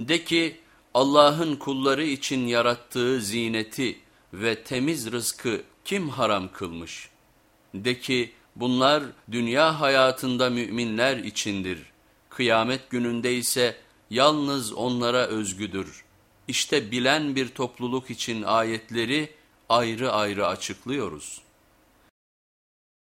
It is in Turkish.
De ki Allah'ın kulları için yarattığı zineti ve temiz rızkı kim haram kılmış? De ki bunlar dünya hayatında müminler içindir. Kıyamet gününde ise yalnız onlara özgüdür. İşte bilen bir topluluk için ayetleri ayrı ayrı açıklıyoruz.''